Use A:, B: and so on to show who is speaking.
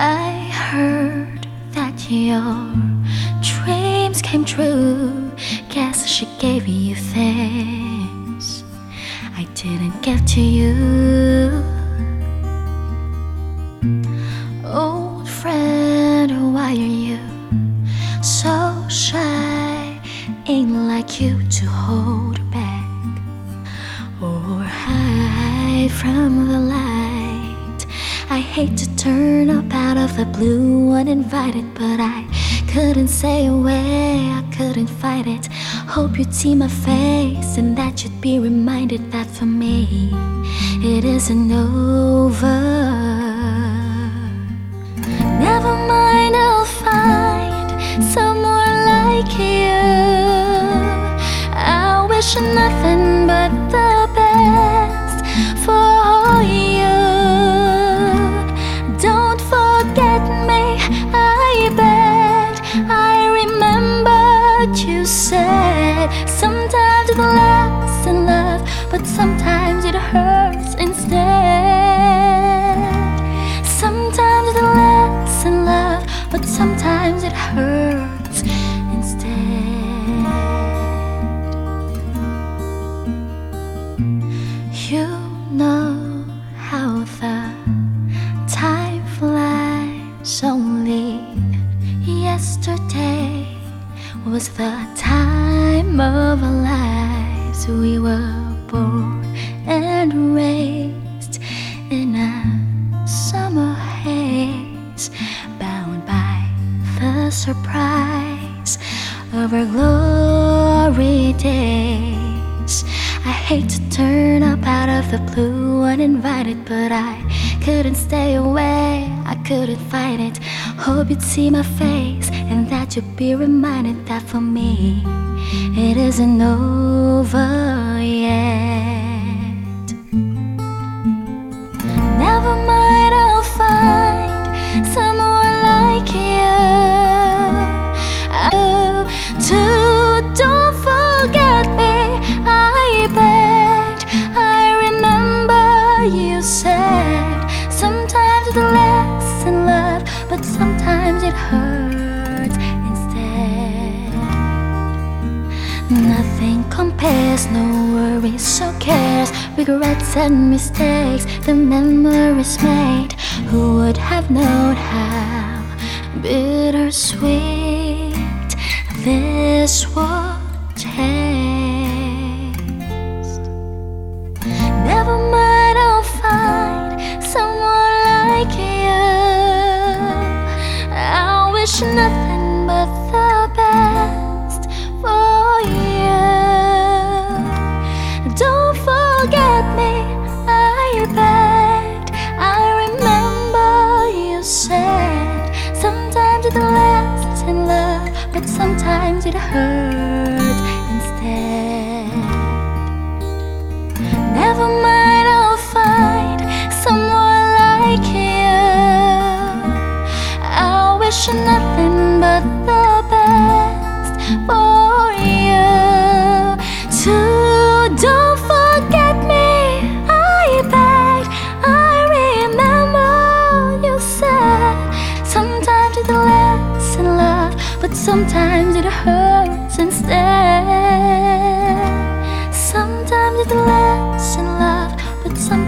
A: I heard that your dreams came true. Guess she gave you things I didn't give to you. Old friend, why are you so shy? Ain't like you to hold back or hide from the light. I hate to turn up out of the blue uninvited, but I couldn't say away, I couldn't fight it. Hope you'd see my face and that you'd be reminded that for me it isn't over. Never mind, I'll find someone like you. I wish nothing but the best sometimes it hurts instead. Sometimes it lasts in love, but sometimes it hurts instead. You know how the time flies. Only yesterday was the time of our lives. We were born and raised in a summer haze, bound by the surprise of our glory days. I hate to turn up out of the blue uninvited, but I couldn't stay away, I couldn't fight it. Hope you'd see my face that be reminded that for me it isn't over yet. Never mind, I'll find someone like you. Oh, Nothing compares, no worries or cares, regrets and mistakes, the memories made. Who would have known how bittersweet this would taste? Never mind, I'll find someone like you. I wish nothing hurts instead. Never mind, I'll find someone like you. I wish nothing but the best for you. Too, don't forget me. I begged. I remember you said sometimes it lasts in love, but sometimes it hurts instead. Sometimes it lasts in love, but sometimes.